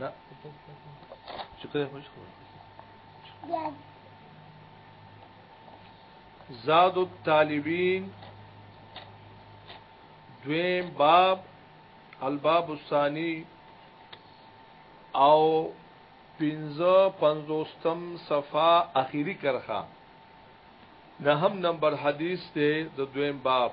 نه چې کله خوش خو زاد الطالبین دویم باب الباب الثانی او پنځه پنځوستم صفه اخیری کرخه نهم نمبر حدیث ته د دویم باب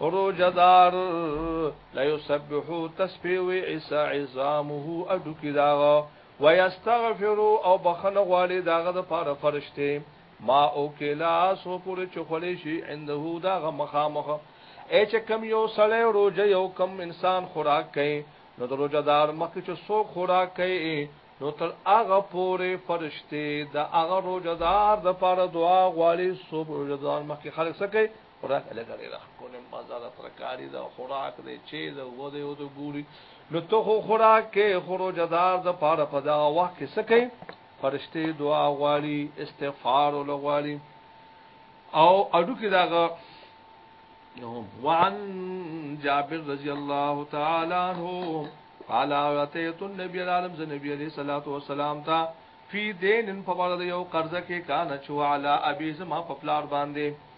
روجدار لا يسبحو تسبيوي عيسى عظامه اډو کې داغه ويستغفرو او بخنه غوالي داغه د پاره فرشته ما او کلا سو پورې چخلې شي عنده داغه مخامخ اې چې کم یو سړی روزه یو کم انسان خوراک کوي نو د روزدار مخکې چې سو خوراک کوي نو تر هغه پورې فرشته د هغه روزدار د پاره دعا غوالي سو روزدار مخکې خلک سکه خوراک لګه ډیره کوله مزاده ترکاری دا خوراک دی چې دا و دی او د ګوري نو ته خو خوراک کې خروج دار د پاره په دا وخت کې سکه فرشته دعا غواړي استغفار ولغواړي او اډو کې داغه وعن جابر رضی الله تعالی عنہ قال اتيت النبي العالم النبي عليه الصلاه والسلام تا في دين فبرد يو قرضه کې کان چوا على ابي زما په پلار باندې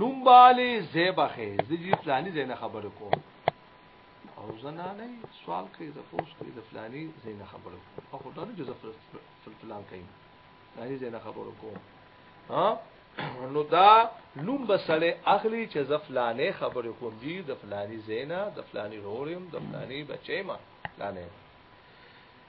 نوم بالی زیبخه زجی فلانی زینه خبر کو او زنانه سوال کوي د پوس کوي د فلانی زینه خبر کو او دا نه جزف فلان کوي فلانی زینه خبر کو ها نو دا نوم بسړې اخلي چې د فلانه خبر کوم دی د فلانی زینه د فلانی رورم د فلانی بچی ما فلانه